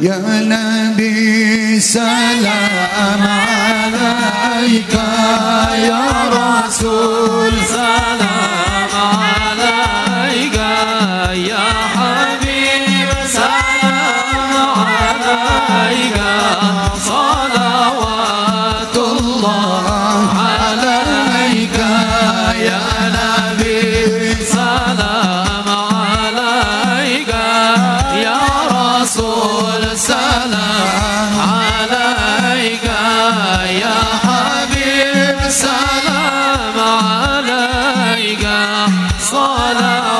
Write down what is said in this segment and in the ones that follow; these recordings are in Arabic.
يا نبي سلام عليك يا رسول. صلاة.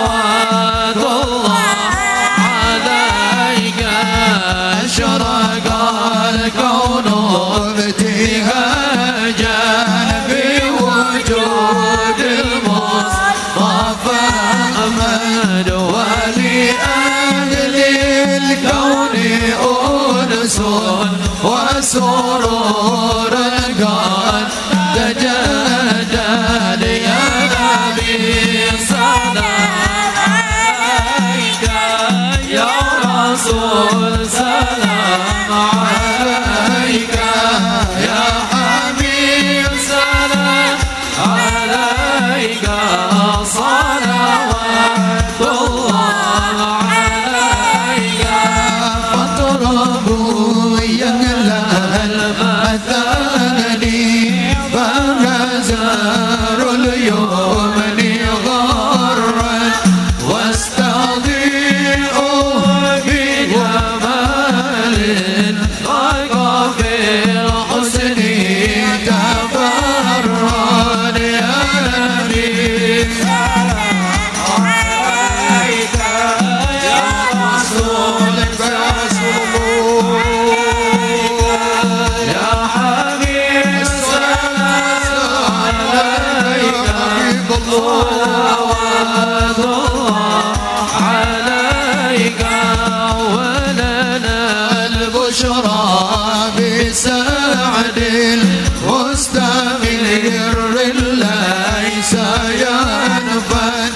بن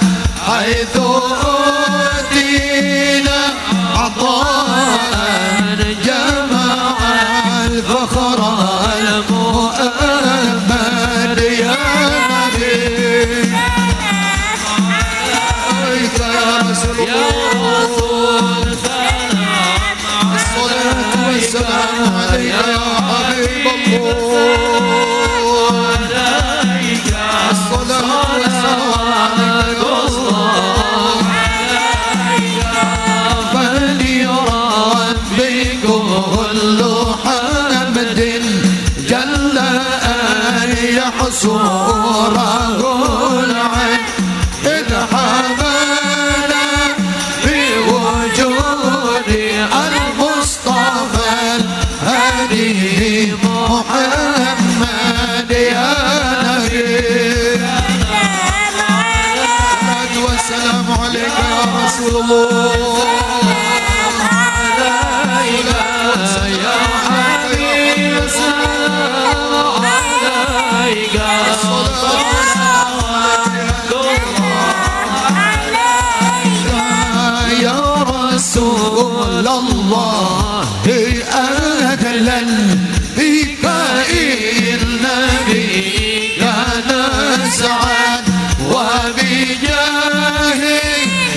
حيث صورة قول عين إذ حملة بوجودي المصطفى الهدي محمد يا نبي. والسلام عليك يا رسول الله. الله أهلا بك النبي لا نسعد وبجاهه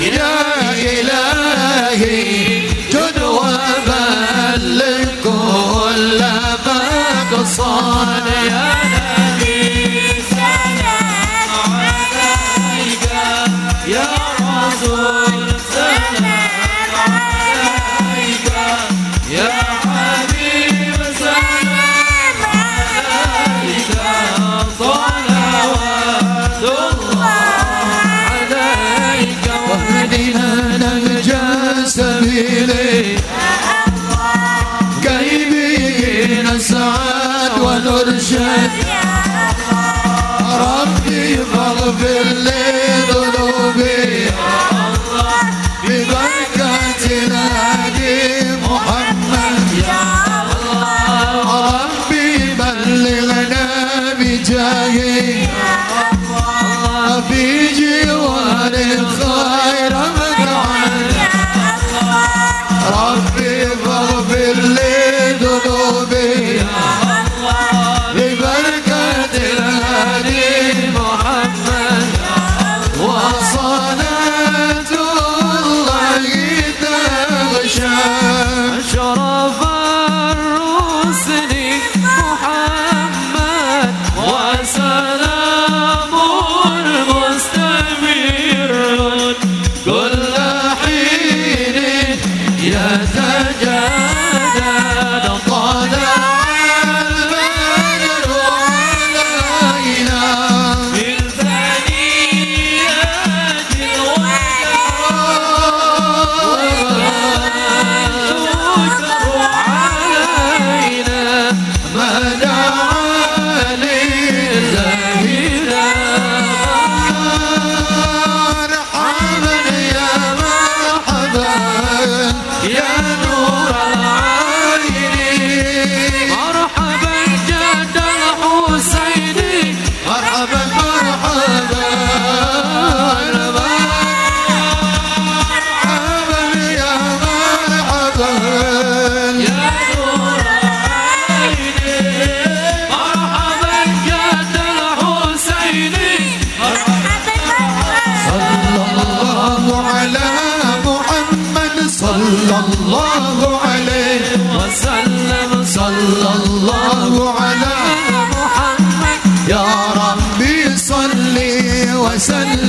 يا إلهي جد وبلغ كل مقصد يا نبي سلام عليك يا رسول نرشد ربي يظل في الليل قلوبي ببركة نادي محمد. صلى الله على محمد. يا ربي صل وسلم.